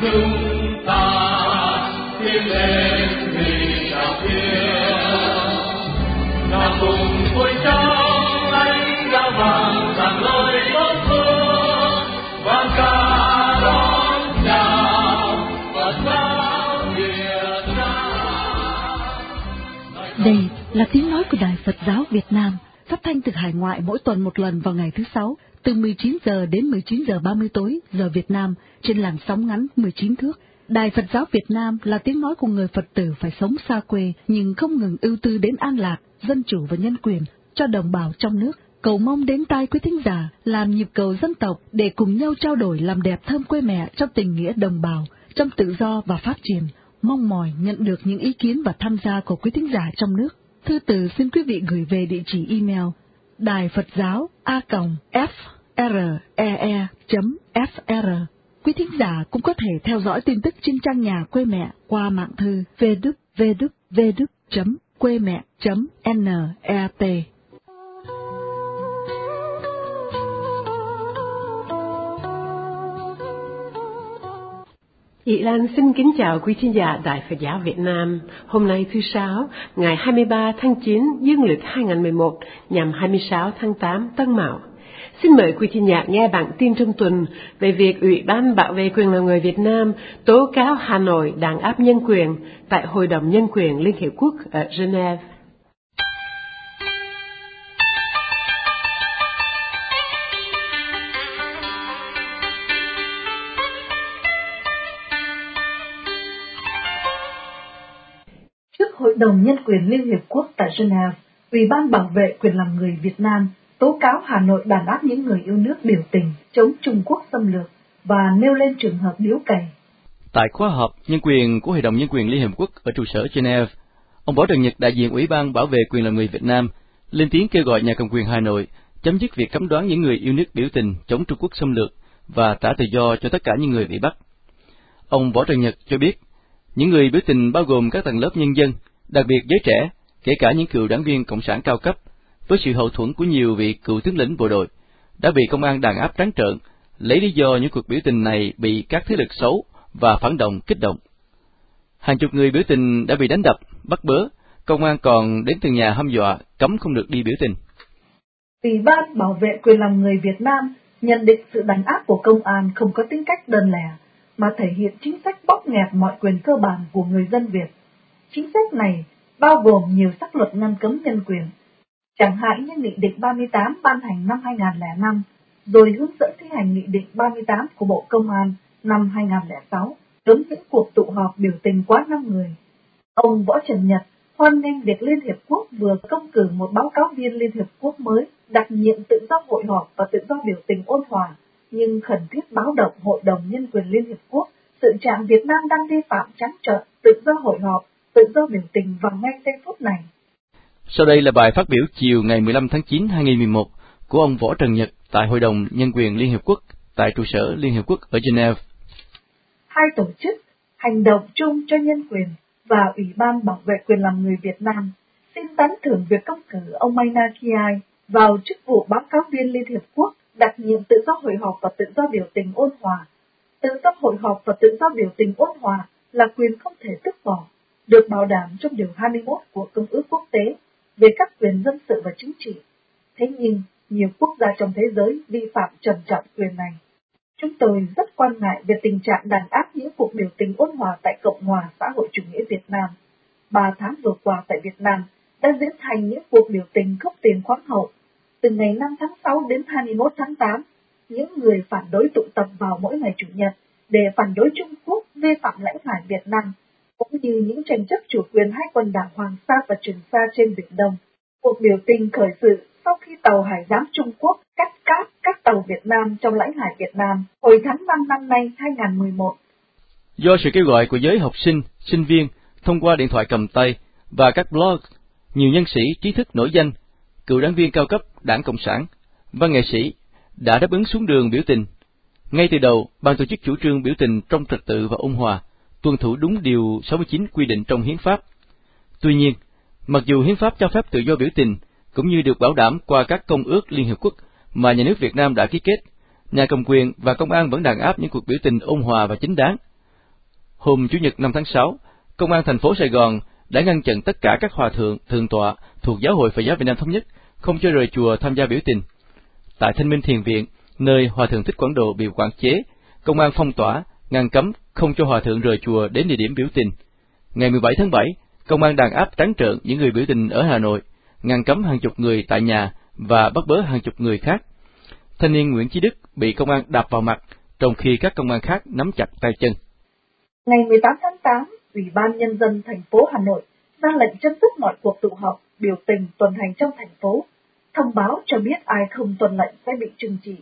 chúng ta tiến lên vì thiên cùng vui trong ánh đã vàng lời vang ca đón chào Việt Nam Đây là tiếng nói của Đài Phật giáo Việt Nam, phát thanh từ hải ngoại mỗi tuần một lần vào ngày thứ sáu, từ 19 giờ đến 19 giờ 30 tối giờ Việt Nam trên làn sóng ngắn 19 thước. Đài Phật giáo Việt Nam là tiếng nói của người Phật tử phải sống xa quê nhưng không ngừng ưu tư đến an lạc, dân chủ và nhân quyền cho đồng bào trong nước. Cầu mong đến tai quý thính giả làm nhịp cầu dân tộc để cùng nhau trao đổi làm đẹp thơm quê mẹ trong tình nghĩa đồng bào, trong tự do và phát triển. Mong mỏi nhận được những ý kiến và tham gia của quý thính giả trong nước. Thư từ xin quý vị gửi về địa chỉ email đài Phật giáo a f r e e F R Quý thính giả cũng có thể theo dõi tin tức trên trang nhà quê mẹ qua mạng thư www.quê mẹ.net. Chị Lan xin kính chào quý thính giả Đại Phật giáo Việt Nam. Hôm nay thứ Sáu, ngày 23 tháng 9 dương lịch 2011 nhằm 26 tháng 8 Tân Mão. Xin mời quý thính giả nghe bản tin trong tuần về việc Ủy ban Bảo vệ quyền lợi người Việt Nam tố cáo Hà Nội đàn áp nhân quyền tại Hội đồng Nhân quyền Liên Hiệp Quốc ở Geneva. Đồng Nhân quyền Liên Hiệp Quốc tại Geneva, Ủy ban Bảo vệ quyền làm người Việt Nam tố cáo Hà Nội đàn áp những người yêu nước biểu tình chống Trung Quốc xâm lược và nêu lên trường hợp điếu cày. Tại khóa họp nhân quyền của Hội đồng Nhân quyền Liên Hiệp Quốc ở trụ sở Geneva, ông Võ Trần Nhật đại diện Ủy ban Bảo vệ quyền làm người Việt Nam lên tiếng kêu gọi nhà cầm quyền Hà Nội chấm dứt việc cấm đoán những người yêu nước biểu tình chống Trung Quốc xâm lược và trả tự do cho tất cả những người bị bắt. Ông Võ Trần Nhật cho biết, những người biểu tình bao gồm các tầng lớp nhân dân, đặc biệt giới trẻ, kể cả những cựu đảng viên cộng sản cao cấp, với sự hậu thuẫn của nhiều vị cựu tướng lĩnh bộ đội, đã bị công an đàn áp trắng trợn, lấy lý do những cuộc biểu tình này bị các thế lực xấu và phản động kích động. Hàng chục người biểu tình đã bị đánh đập, bắt bớ, công an còn đến từng nhà hăm dọa cấm không được đi biểu tình. Ủy ban bảo vệ quyền làm người Việt Nam nhận định sự đàn áp của công an không có tính cách đơn lẻ, mà thể hiện chính sách bóp nghẹt mọi quyền cơ bản của người dân Việt. Chính sách này bao gồm nhiều sắc luật ngăn cấm nhân quyền, chẳng hạn như Nghị định 38 ban hành năm 2005, rồi hướng dẫn thi hành Nghị định 38 của Bộ Công an năm 2006, cấm những cuộc tụ họp biểu tình quá 5 người. Ông Võ Trần Nhật hoan nghênh việc Liên Hiệp Quốc vừa công cử một báo cáo viên Liên Hiệp Quốc mới đặc nhiệm tự do hội họp và tự do biểu tình ôn hòa, nhưng khẩn thiết báo động Hội đồng Nhân quyền Liên Hiệp Quốc sự trạng Việt Nam đang vi phạm trắng trợn tự do hội họp, tự do biểu tình vào ngay giây phút này. Sau đây là bài phát biểu chiều ngày 15 tháng 9 2011 của ông Võ Trần Nhật tại Hội đồng Nhân quyền Liên Hiệp Quốc tại trụ sở Liên Hiệp Quốc ở Geneva. Hai tổ chức Hành động chung cho nhân quyền và Ủy ban Bảo vệ quyền làm người Việt Nam xin tán thưởng việc công cử ông Maina Kiai vào chức vụ báo cáo viên Liên Hiệp Quốc đặc nhiệm tự do hội họp và tự do biểu tình ôn hòa. Tự do hội họp và tự do biểu tình ôn hòa là quyền không thể tước bỏ, được bảo đảm trong Điều 21 của Công ước Quốc tế về các quyền dân sự và chính trị. Thế nhưng, nhiều quốc gia trong thế giới vi phạm trầm trọng quyền này. Chúng tôi rất quan ngại về tình trạng đàn áp những cuộc biểu tình ôn hòa tại Cộng hòa xã hội chủ nghĩa Việt Nam. Ba tháng vừa qua tại Việt Nam đã diễn thành những cuộc biểu tình khốc tiền khoáng hậu. Từ ngày 5 tháng 6 đến 21 tháng 8, những người phản đối tụ tập vào mỗi ngày Chủ nhật để phản đối Trung Quốc vi phạm lãnh hải Việt Nam cũng như những tranh chấp chủ quyền hai quần đảo Hoàng Sa và Trường Sa trên Biển Đông. Cuộc biểu tình khởi sự sau khi tàu Hải giám Trung Quốc cắt cáp các tàu Việt Nam trong lãnh hải Việt Nam hồi tháng 5 năm nay 2011. Do sự kêu gọi của giới học sinh, sinh viên thông qua điện thoại cầm tay và các blog, nhiều nhân sĩ trí thức nổi danh, cựu đảng viên cao cấp đảng Cộng sản, văn nghệ sĩ đã đáp ứng xuống đường biểu tình. Ngay từ đầu, ban tổ chức chủ trương biểu tình trong trật tự và ôn hòa, tuân thủ đúng điều 69 quy định trong hiến pháp. Tuy nhiên, mặc dù hiến pháp cho phép tự do biểu tình, cũng như được bảo đảm qua các công ước Liên Hiệp Quốc mà nhà nước Việt Nam đã ký kết, nhà cầm quyền và công an vẫn đàn áp những cuộc biểu tình ôn hòa và chính đáng. Hôm Chủ nhật 5 tháng 6, Công an thành phố Sài Gòn đã ngăn chặn tất cả các hòa thượng, thượng tọa thuộc Giáo hội Phật giáo Việt Nam Thống nhất không cho rời chùa tham gia biểu tình. Tại Thanh Minh Thiền Viện, nơi Hòa thượng Thích Quảng Độ bị quản chế, công an phong tỏa, ngăn cấm không cho hòa thượng rời chùa đến địa điểm biểu tình. Ngày 17 tháng 7, công an đàn áp trắng trợn những người biểu tình ở Hà Nội, ngăn cấm hàng chục người tại nhà và bắt bớ hàng chục người khác. Thanh niên Nguyễn Chí Đức bị công an đạp vào mặt, trong khi các công an khác nắm chặt tay chân. Ngày 18 tháng 8, Ủy ban Nhân dân thành phố Hà Nội ra lệnh chấm dứt mọi cuộc tụ họp, biểu tình tuần hành trong thành phố, thông báo cho biết ai không tuân lệnh sẽ bị trừng trị.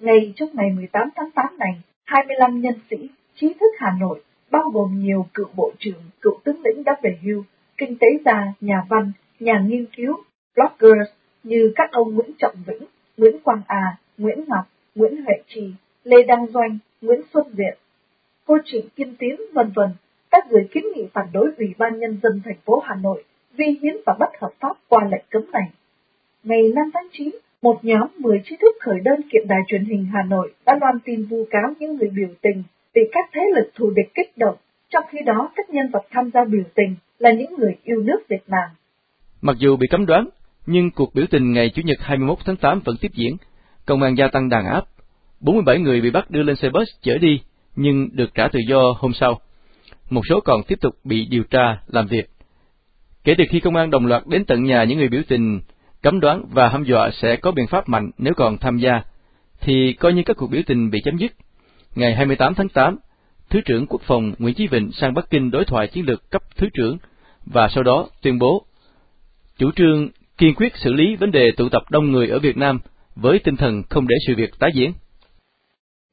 Ngay trước ngày 18 tháng 8 này, 25 nhân sĩ, trí thức Hà Nội, bao gồm nhiều cựu bộ trưởng, cựu tướng lĩnh đã về hưu, kinh tế gia, nhà văn, nhà nghiên cứu, bloggers như các ông Nguyễn Trọng Vĩnh, Nguyễn Quang À, Nguyễn Ngọc, Nguyễn Huệ Trì, Lê Đăng Doanh, Nguyễn Xuân Diện, cô Trịnh Kim Tiến, vân vân, đã gửi kiến nghị phản đối Ủy ban Nhân dân thành phố Hà Nội vi hiến và bất hợp pháp qua lệnh cấm này. Ngày 5 tháng 9, một nhóm 10 trí thức khởi đơn kiện đài truyền hình Hà Nội đã loan tin vu cáo những người biểu tình bị các thế lực thù địch kích động, trong khi đó các nhân vật tham gia biểu tình là những người yêu nước Việt Nam. Mặc dù bị cấm đoán, nhưng cuộc biểu tình ngày Chủ nhật 21 tháng 8 vẫn tiếp diễn. Công an gia tăng đàn áp. 47 người bị bắt đưa lên xe bus chở đi, nhưng được trả tự do hôm sau. Một số còn tiếp tục bị điều tra, làm việc. Kể từ khi công an đồng loạt đến tận nhà những người biểu tình, cấm đoán và hăm dọa sẽ có biện pháp mạnh nếu còn tham gia, thì coi như các cuộc biểu tình bị chấm dứt. Ngày 28 tháng 8, Thứ trưởng Quốc phòng Nguyễn Chí Vịnh sang Bắc Kinh đối thoại chiến lược cấp Thứ trưởng và sau đó tuyên bố chủ trương kiên quyết xử lý vấn đề tụ tập đông người ở Việt Nam với tinh thần không để sự việc tái diễn.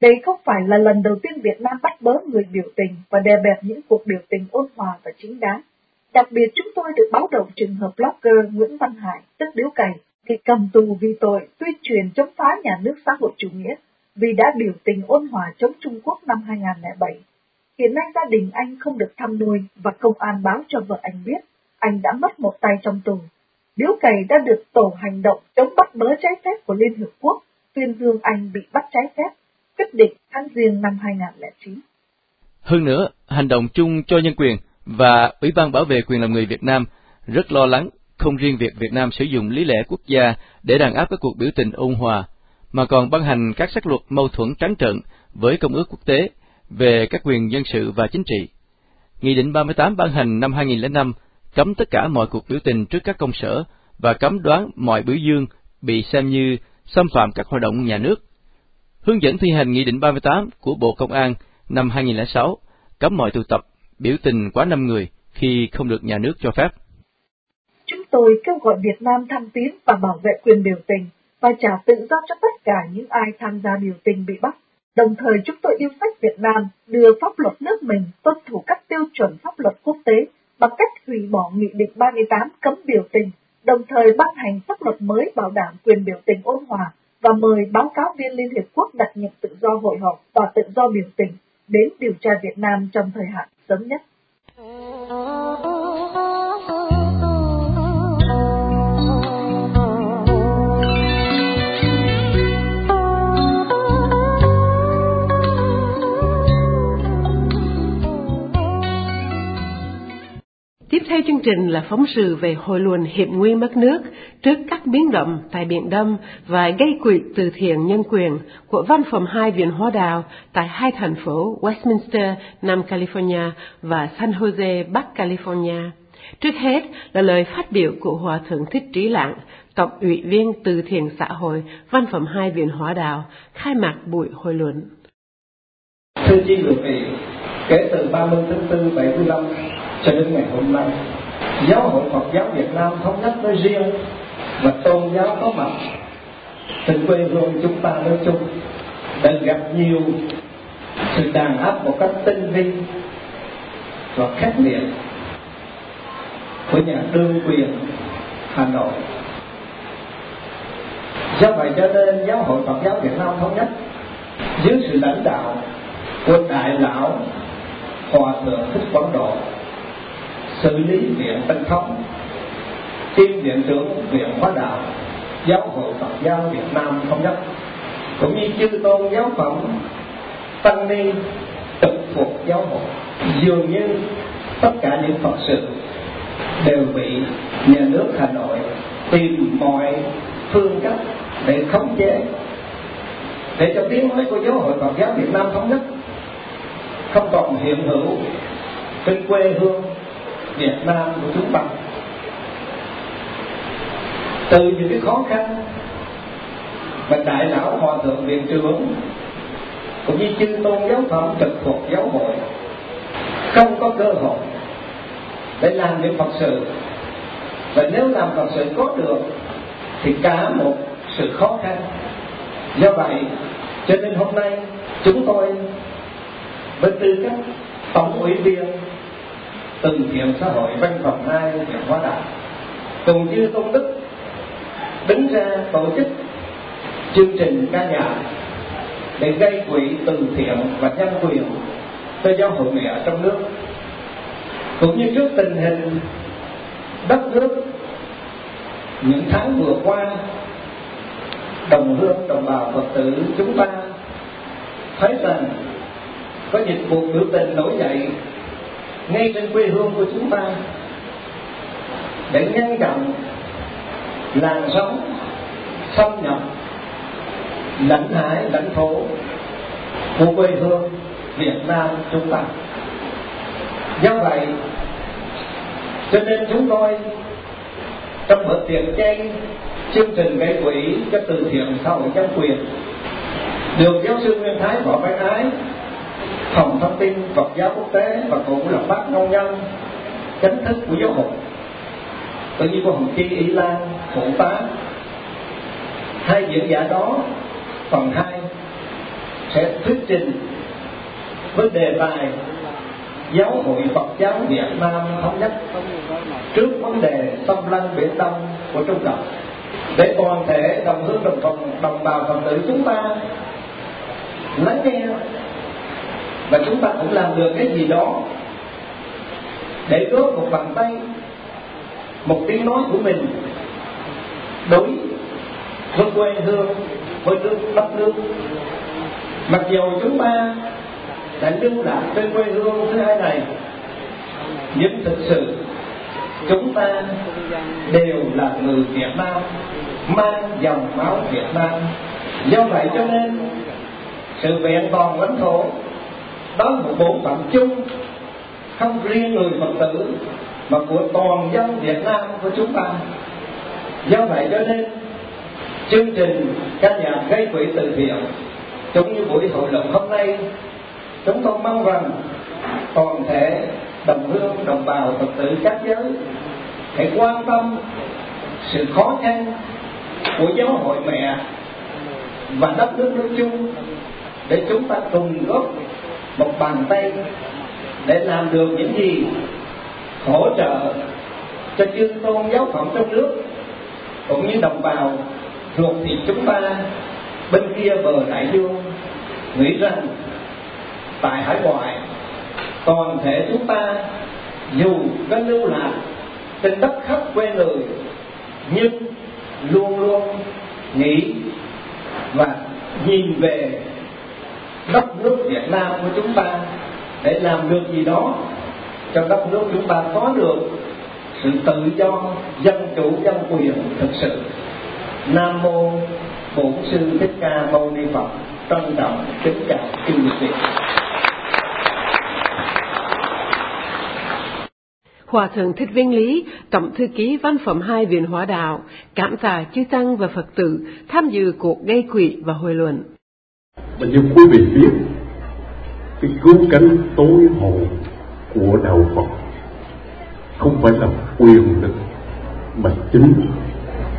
Đây không phải là lần đầu tiên Việt Nam bắt bớ người biểu tình và đè bẹp những cuộc biểu tình ôn hòa và chính đáng. Đặc biệt chúng tôi được báo động trường hợp blogger Nguyễn Văn Hải, tức Điếu Cày, bị cầm tù vì tội tuyên truyền chống phá nhà nước xã hội chủ nghĩa vì đã biểu tình ôn hòa chống Trung Quốc năm 2007. Hiện nay gia đình anh không được thăm nuôi và công an báo cho vợ anh biết anh đã mất một tay trong tù. Điếu cày đã được tổ hành động chống bắt bớ trái phép của Liên Hợp Quốc tuyên dương anh bị bắt trái phép, quyết định tháng riêng năm 2009. Hơn nữa, hành động chung cho nhân quyền và Ủy ban Bảo vệ quyền làm người Việt Nam rất lo lắng không riêng việc Việt Nam sử dụng lý lẽ quốc gia để đàn áp các cuộc biểu tình ôn hòa, mà còn ban hành các sắc luật mâu thuẫn trắng trợn với Công ước quốc tế về các quyền dân sự và chính trị. Nghị định 38 ban hành năm 2005 cấm tất cả mọi cuộc biểu tình trước các công sở và cấm đoán mọi biểu dương bị xem như xâm phạm các hoạt động nhà nước. Hướng dẫn thi hành Nghị định 38 của Bộ Công an năm 2006 cấm mọi tụ tập, biểu tình quá 5 người khi không được nhà nước cho phép. Chúng tôi kêu gọi Việt Nam thăng tiến và bảo vệ quyền biểu tình và trả tự do cho tất cả những ai tham gia biểu tình bị bắt. Đồng thời chúng tôi yêu sách Việt Nam đưa pháp luật nước mình tuân thủ các tiêu chuẩn pháp luật quốc tế bằng cách hủy bỏ Nghị định 38 cấm biểu tình, đồng thời ban hành pháp luật mới bảo đảm quyền biểu tình ôn hòa và mời báo cáo viên Liên Hiệp Quốc đặc nhiệm tự do hội họp và tự do biểu tình đến điều tra Việt Nam trong thời hạn sớm nhất. Tiếp theo chương trình là phóng sự về hội luận hiệp nguy mất nước trước các biến động tại Biển Đông và gây quỹ từ thiện nhân quyền của Văn phòng hai Viện Hoa Đào tại hai thành phố Westminster, Nam California và San Jose, Bắc California. Trước hết là lời phát biểu của Hòa Thượng Thích Trí Lạng, Tổng ủy viên từ thiện xã hội Văn phòng hai Viện Hoa Đào, khai mạc buổi hội luận. Thưa chi vị, kể từ 30 tháng 4 75 cho đến ngày hôm nay, giáo hội Phật giáo Việt Nam thống nhất nói riêng và tôn giáo có mặt trên quê hương chúng ta nói chung, đã gặp nhiều sự đàn áp một cách tinh vi và khắc nghiệt của nhà đương quyền Hà Nội. Do vậy cho nên giáo hội Phật giáo Việt Nam thống nhất dưới sự lãnh đạo của đại lão hòa thượng thích quảng độ xử lý viện tân thống, kiêm viện trưởng viện hóa đạo, giáo hội phật giáo việt nam thống nhất. Cũng như chư tôn giáo phẩm, tăng ni, trực thuộc giáo hội, dường như tất cả những phật sự đều bị nhà nước hà nội tìm mọi phương cách để khống chế, để cho tiếng nói của giáo hội Phật giáo Việt Nam thống nhất. Không còn hiện hữu trên quê hương Việt Nam của chúng ta. Từ những cái khó khăn mà đại lão hòa thượng viện trưởng cũng như chư tôn giáo phẩm trực thuộc giáo hội không có cơ hội để làm những phật sự. Và nếu làm phật sự có được, thì cả một sự khó khăn. Do vậy, cho nên hôm nay chúng tôi với tư cách tổng ủy viên từng thiện xã hội văn phòng hai huyện hóa đạo cùng như tôn đức, đứng ra tổ chức chương trình ca nhạc để gây quỹ từ thiện và nhân quyền cho giáo hội mẹ trong nước. Cũng như trước tình hình đất nước, những tháng vừa qua, đồng hương, đồng bào phật tử chúng ta thấy rằng có dịch vụ biểu tình nổi dậy ngay trên quê hương của chúng ta, để ngăn chặn làn sóng xâm nhập, lãnh hải, lãnh thổ của quê hương Việt Nam chúng ta. Do vậy, cho nên chúng tôi trong bữa tiệc chay, chương trình gây quỹ cho từ thiện xã hội nhân quyền, được giáo sư Nguyên Thái Võ Văn Ái phòng thông tin, Phật giáo quốc tế và cũng là phát nông nhân chính thức của giáo hội. Tự nhiên của Hồng Chi Ý Lan phụ tá hai diễn giả đó, phần hai, sẽ thuyết trình với đề tài giáo hội Phật giáo Việt Nam thống nhất trước vấn đề xâm lăng biển Đông của Trung Cộng. Để toàn thể đồng hương đồng phòng, đồng bào phật tử chúng ta lắng nghe và chúng ta cũng làm được cái gì đó để góp một bàn tay, một tiếng nói của mình đối với quê hương, với nước, đất nước. Mặc dù chúng ta đã lưu lạc trên quê hương thứ hai này, nhưng thực sự chúng ta đều là người Việt Nam, mang dòng máu Việt Nam. Do vậy cho nên sự vẹn toàn lãnh thổ đó là một bổn phận chung, không riêng người Phật tử, mà của toàn dân Việt Nam của chúng ta. Do vậy cho nên, chương trình các nhà gây quỹ từ thiện, cũng như buổi hội luận hôm nay, chúng tôi mong rằng toàn thể đồng hương, đồng bào phật tử các giới hãy quan tâm sự khó khăn của giáo hội mẹ và đất nước nói chung để chúng ta cùng góp một bàn tay để làm được những gì hỗ trợ cho chư tôn giáo phẩm trong nước, cũng như đồng bào ruột thịt chúng ta bên kia bờ đại dương, nghĩ rằng tại hải ngoại, toàn thể chúng ta dù có lưu lạc trên đất khắp quê người, nhưng luôn luôn nghĩ và nhìn về đất nước Việt Nam của chúng ta để làm được gì đó cho đất nước chúng ta có được sự tự do dân chủ dân quyền thực sự nam mô bổn sư thích ca mâu ni phật trân trọng kính chào chư vị Hòa thượng Thích Viên Lý, Tổng thư ký Văn phẩm hai Viện Hóa Đạo, cảm tạ chư tăng và Phật tử tham dự cuộc gây quỹ và hội luận. Và như quý vị biết, cái cứu cánh tối hậu của đạo Phật không phải là quyền lực mà chính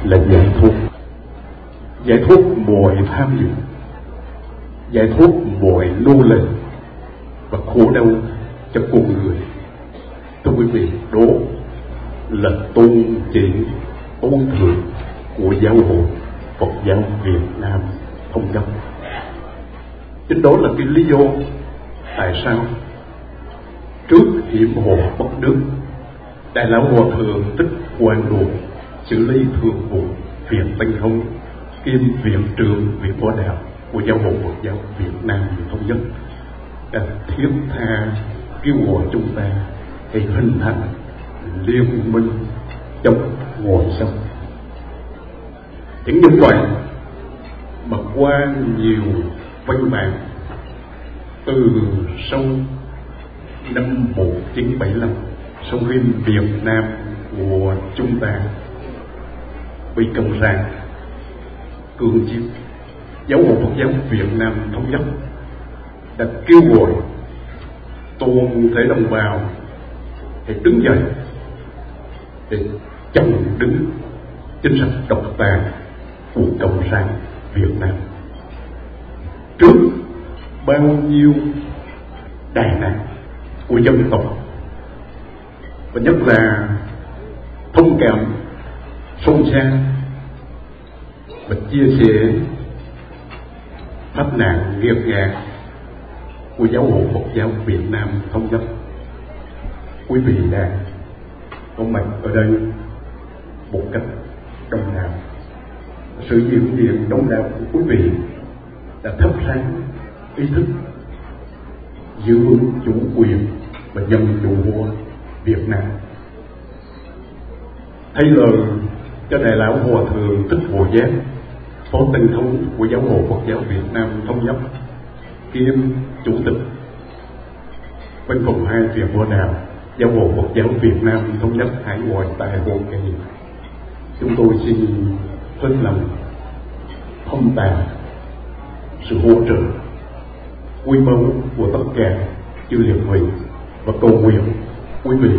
là giải thoát. Giải thoát mọi tham dục giải thoát mọi nô lệ và khổ đau cho con người. Thưa quý vị đó là tôn chỉ tôn thượng của giáo hội Phật giáo Việt Nam thống nhất chính đó là cái lý do tại sao trước hiểm hộ bất đức đại lão hòa thượng thích quan đồ xử lý thường vụ viện tây thông kiêm viện trưởng viện võ đạo của giáo hội Phật giáo Việt Nam thống nhất đã thiết tha kêu gọi chúng ta hãy hình thành liên minh chống ngồi sông những nhân vậy, mà qua nhiều văn bản từ sau năm 1975 sau khi Việt Nam của chúng ta bị cộng sản cường chiếm giáo hội Phật giáo Việt Nam thống nhất đã kêu gọi toàn thể đồng bào hãy đứng dậy để chống đứng chính sách độc tài của cộng sản Việt Nam trước bao nhiêu đại nạn của dân tộc. Và nhất là thông cảm sâu xa và chia sẻ thách nạn nghiệp ngạc của giáo hội Phật giáo Việt Nam thống nhất. Quý vị đang có mặt ở đây một cách đông đảo sự hiện diện đông đảo của quý vị là thắp sáng ý thức giữ vững chủ quyền và dân chủ của Việt Nam. Thay lời cho đại lão hòa thượng thích Hồ Giác phó tinh thống của giáo hội Phật giáo Việt Nam thống nhất, kiêm chủ tịch. Văn phòng hai viện võ đào, giáo hội Phật giáo Việt Nam thống nhất hải ngoại tại Hồ Kỳ. Chúng tôi xin hết lòng thông tàng sự hỗ trợ quy mô của tất cả chư liệt vị và cầu nguyện quý vị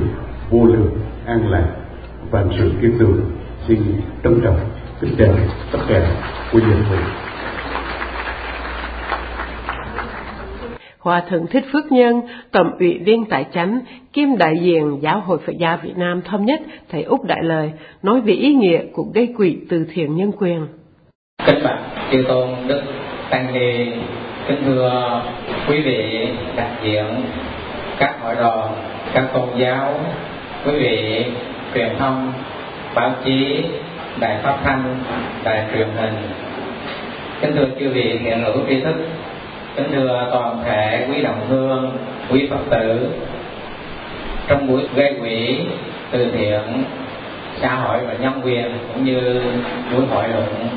vô lượng an lạc và sự kiên cường xin trân trọng kính chào tất cả quý vị Hòa Thượng Thích Phước Nhân, Tổng ủy viên tại chánh, kiêm đại diện Giáo hội Phật giáo Việt Nam thống nhất, Thầy Úc Đại Lời, nói về ý nghĩa của gây quỹ từ thiện nhân quyền. Kính bạch chư tôn Đức Tăng Ni, kính thưa quý vị đại diện các hội đoàn, các tôn giáo, quý vị truyền thông, báo chí, đài phát thanh, đài truyền hình. Kính thưa chư vị hiện hữu tri thức kính thưa toàn thể quý đồng hương quý phật tử trong buổi gây quỹ từ thiện xã hội và nhân quyền cũng như buổi hội luận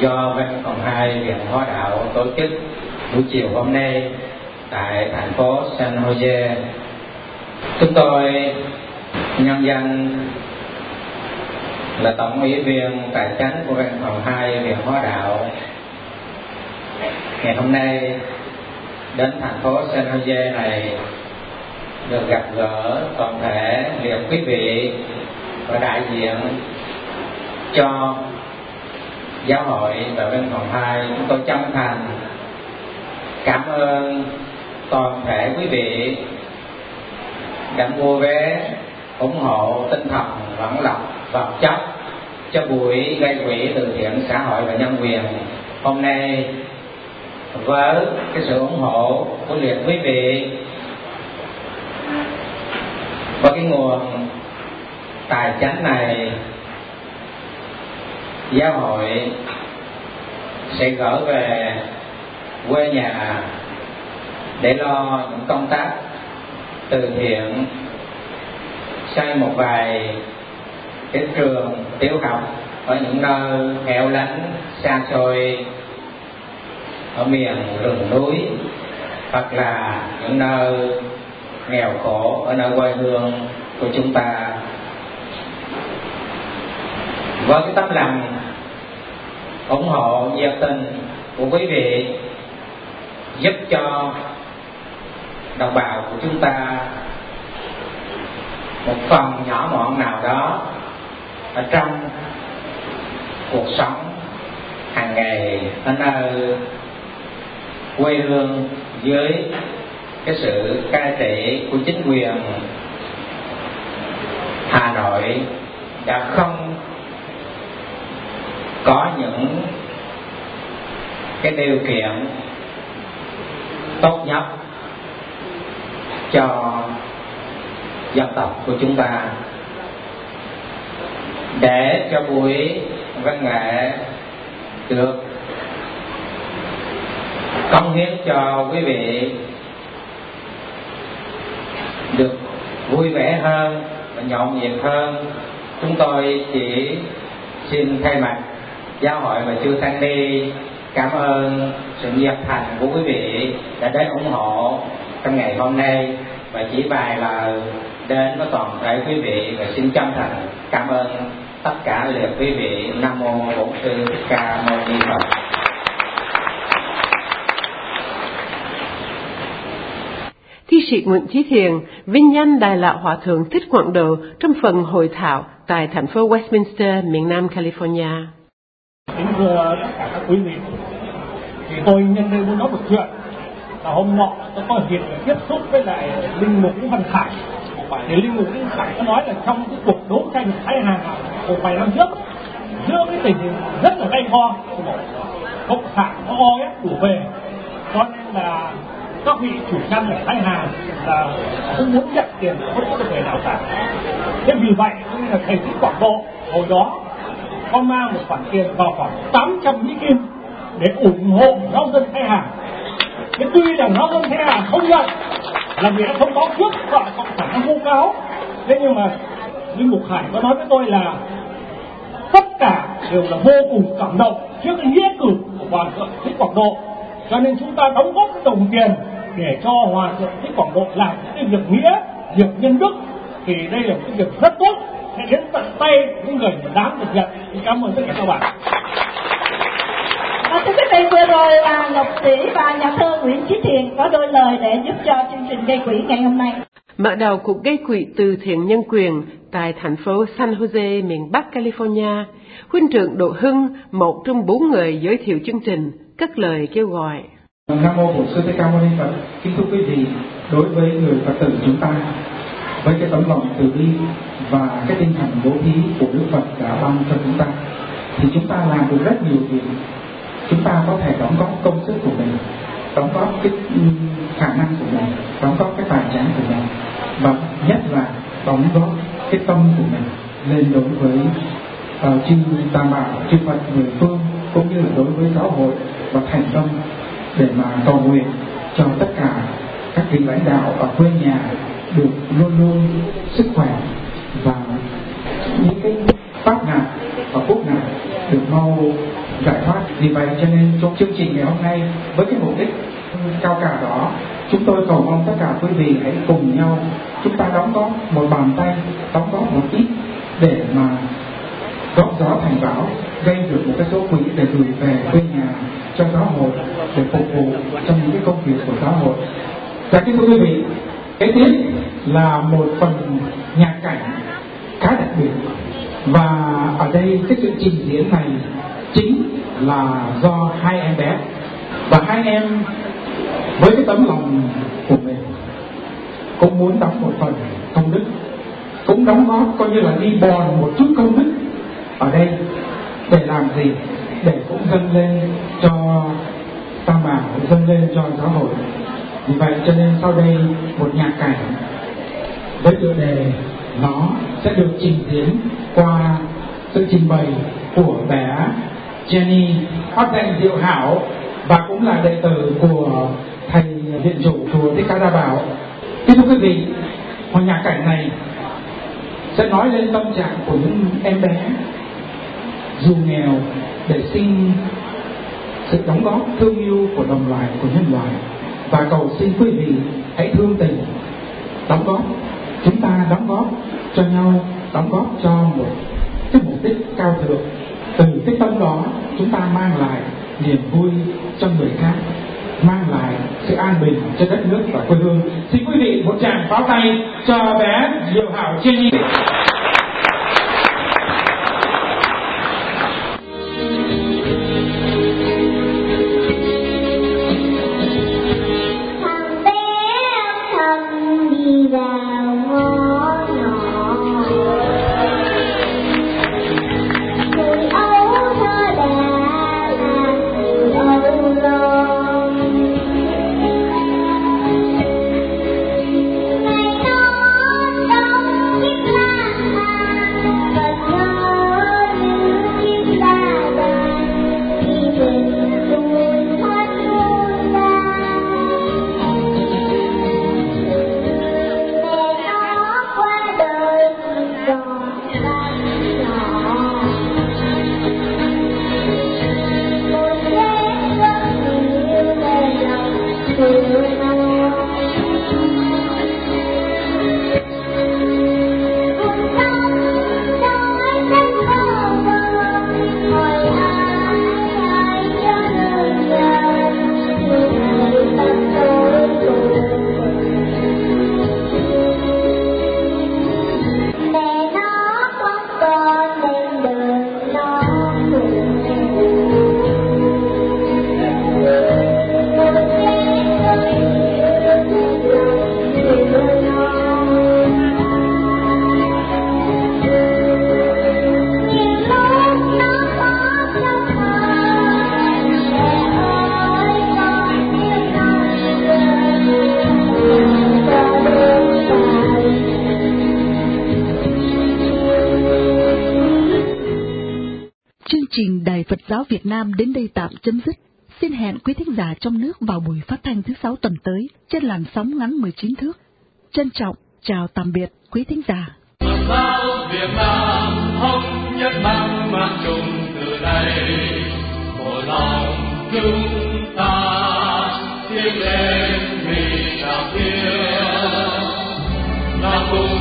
do văn phòng hai viện hóa đạo tổ chức buổi chiều hôm nay tại thành phố San Jose. Chúng tôi, nhân danh là tổng ủy viên tài chánh của văn phòng hai viện hóa đạo. Ngày hôm nay, đến thành phố San Jose này được gặp gỡ toàn thể liệt quý vị và đại diện cho giáo hội và bên phòng hai chúng tôi chân thành cảm ơn toàn thể quý vị đã mua vé ủng hộ tinh thần vẫn lập vật chất cho buổi gây quỹ từ thiện xã hội và nhân quyền hôm nay. Với cái sự ủng hộ của liệt quý vị và cái nguồn tài chánh này giáo hội sẽ gỡ về quê nhà để lo những công tác từ thiện, xây một vài cái trường tiểu học ở những nơi nghèo lánh, xa xôi, ở miền rừng núi, hoặc là những nơi nghèo khổ ở nơi quê hương của chúng ta. Với cái tấm lòng ủng hộ nhiệt tình của quý vị, giúp cho đồng bào của chúng ta một phần nhỏ mọn nào đó ở trong cuộc sống hàng ngày ở nơi quê hương dưới cái sự cai trị của chính quyền Hà Nội đã không có những cái điều kiện tốt nhất cho dân tộc của chúng ta. Để cho buổi văn nghệ được cống hiến cho quý vị được vui vẻ hơn và nhộn nhịp hơn, chúng tôi chỉ xin thay mặt giáo hội và chư tăng ni cảm ơn sự nhiệt thành của quý vị đã đến ủng hộ trong ngày hôm nay. Và chỉ vài lời đến với toàn thể quý vị và xin chân thành cảm ơn tất cả liệt quý vị. Nam mô bổn sư thích ca mâu ni phật. Thi sĩ Nguyễn Chí Thiền vinh danh Đại lão Hòa Thượng Thích Quảng Độ trong phần hội thảo tại thành phố Westminster, miền Nam California. Kính thưa tất cả các quý vị, thì tôi nhân đây muốn nói một chuyện là hôm nọ tôi có dịp tiếp xúc với lại linh mục Văn Khải. Thì linh mục Văn Khải có nói là trong cái cuộc đấu tranh Thái Hà của vài năm trước giữa cái tình hình rất là gay go cộng sản nó o ép đủ về cho nên là các vị chủ nhân ở Thái Hà là không muốn nhận tiền không có người nào cả. Thế vì vậy nên là thầy sĩ Quảng Độ hồi đó có mang một khoản tiền vào khoảng 800 mỹ kim để ủng hộ giáo dân Thái Hà. Thế tuy rằng giáo dân Thái Hà không nhận, là vì đã thông báo trước và cộng sản nó vô cáo. Thế nhưng mà linh mục Hải có nói với tôi là tất cả đều là vô cùng cảm động trước cái nghĩa cử của Hoàng thượng thích quảng độ. Cho nên chúng ta đóng góp cái đồng tiền để cho hòa thượng thích quảng độ làm cái việc nghĩa, việc nhân đức, thì đây là cái việc rất tốt sẽ đến tận tay những người đáng được nhận cảm ơn tất cả các bạn À, thưa quý vị vừa rồi là Ngọc Sĩ và nhà thơ Nguyễn Chí Thiền có đôi lời để giúp cho chương trình gây quỹ ngày hôm nay. Mở đầu cuộc gây quỹ từ thiện nhân quyền tại thành phố San Jose, miền Bắc California, huynh trưởng Độ Hưng, một trong bốn người giới thiệu chương trình, cất lời kêu gọi. Nam mô Bổn Sư Thích Ca Mâu Ni Phật. Kính thưa quý vị, đối với người Phật tử chúng ta, với cái tấm lòng từ bi và cái tinh thần bố thí của Đức Phật đã ban cho chúng ta, thì chúng ta làm được rất nhiều việc. Chúng ta có thể đóng góp công sức của mình, đóng góp cái khả năng của mình, đóng góp cái tài sản của mình, và nhất là đóng góp cái tâm của mình lên đối với uh, chư Tam Bảo, chư Phật người phương cũng như là đối với giáo hội và thành tâm để mà cầu nguyện cho tất cả các vị lãnh đạo ở quê nhà được luôn luôn sức khỏe và những cái pháp nạn và quốc nạn được mau giải thoát. Vì vậy cho nên trong chương trình ngày hôm nay với cái mục đích cao cả đó, chúng tôi cầu mong tất cả quý vị hãy cùng nhau chúng ta đóng góp một bàn tay, đóng góp một ít để mà góp gió thành bão, gây được một cái số quỹ để gửi về quê nhà cho giáo hội để phục vụ trong những cái công việc của giáo hội. Và kính thưa quý vị cái tiếp là một phần nhạc cảnh khá đặc biệt. Và ở đây cái sự trình diễn này chính là do hai em bé và hai em với cái tấm lòng của mình cũng muốn đóng một phần công đức, cũng đóng góp coi như là đi bòn một chút công đức ở đây để làm gì? Để cũng dâng lên cho tam bảo, dâng lên cho xã hội vì vậy cho nên sau đây một nhạc cảnh với tựa đề nó sẽ được trình diễn qua sự trình bày của bé Jenny Pháp danh Diệu Hảo và cũng là đệ tử của thầy viện chủ chùa Thích Ca Đa Bảo. Kính thưa quý vị, một nhạc cảnh này sẽ nói lên tâm trạng của những em bé dù nghèo để xin sự đóng góp thương yêu của đồng loại của nhân loại và cầu xin quý vị hãy thương tình, đóng góp. Chúng ta đóng góp cho nhau, đóng góp cho một cái mục đích cao thượng. Từ cái tâm đó, chúng ta mang lại niềm vui cho người khác, mang lại sự an bình cho đất nước và quê hương. Xin quý vị một tràng pháo tay cho bé diệu hảo trên nhi. あ! Phật giáo Việt Nam đến đây tạm chấm dứt. Xin hẹn quý thính giả trong nước vào buổi phát thanh thứ sáu tuần tới trên làn sóng ngắn 19 thước. Trân trọng, chào tạm biệt quý thính giả. Việt Nam thống nhất mang mang chung từ đây của lòng chúng ta thiêng lên vì đạo thiên nam cung